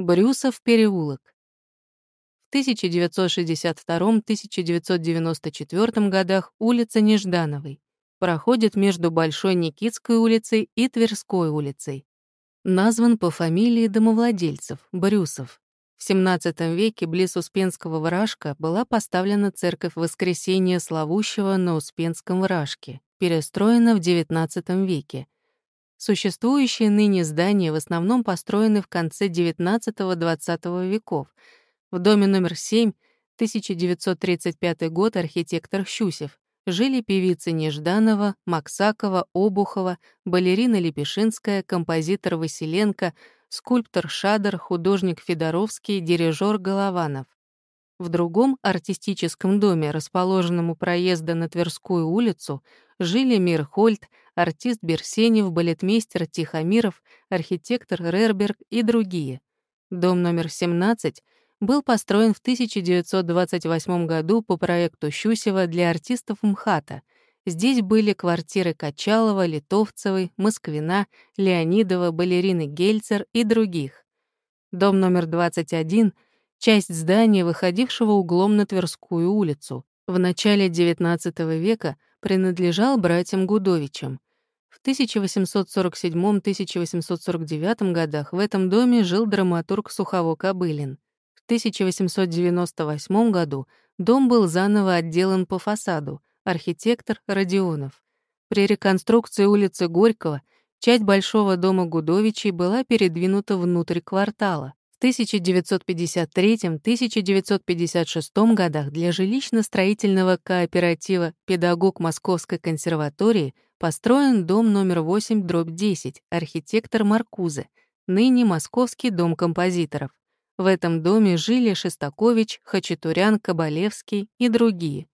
Брюсов переулок. В 1962-1994 годах улица Неждановой проходит между Большой Никитской улицей и Тверской улицей. Назван по фамилии домовладельцев — Брюсов. В XVII веке близ Успенского вражка была поставлена церковь Воскресения Славущего на Успенском вражке, перестроена в XIX веке. Существующие ныне здания в основном построены в конце XIX-XX веков. В доме номер 7, 1935 год, архитектор Щусев, жили певицы Нежданова, Максакова, Обухова, балерина Лепешинская, композитор Василенко, скульптор Шадер, художник Федоровский, дирижер Голованов. В другом артистическом доме, расположенном у проезда на Тверскую улицу, жили Мир Хольт, артист Берсенев, балетмейстер Тихомиров, архитектор Рерберг и другие. Дом номер 17 был построен в 1928 году по проекту Щусева для артистов МХАТа. Здесь были квартиры Качалова, Литовцевой, Москвина, Леонидова, балерины Гельцер и других. Дом номер 21 — часть здания, выходившего углом на Тверскую улицу, в начале XIX века принадлежал братьям Гудовичам. В 1847-1849 годах в этом доме жил драматург Сухово-Кобылин. В 1898 году дом был заново отделан по фасаду, архитектор Родионов. При реконструкции улицы Горького часть Большого дома Гудовичей была передвинута внутрь квартала. 1953-1956 годах для жилищно-строительного кооператива «Педагог Московской консерватории» построен дом номер 8, дробь 10, архитектор Маркузе, ныне Московский дом композиторов. В этом доме жили Шестакович, Хачатурян, Кабалевский и другие.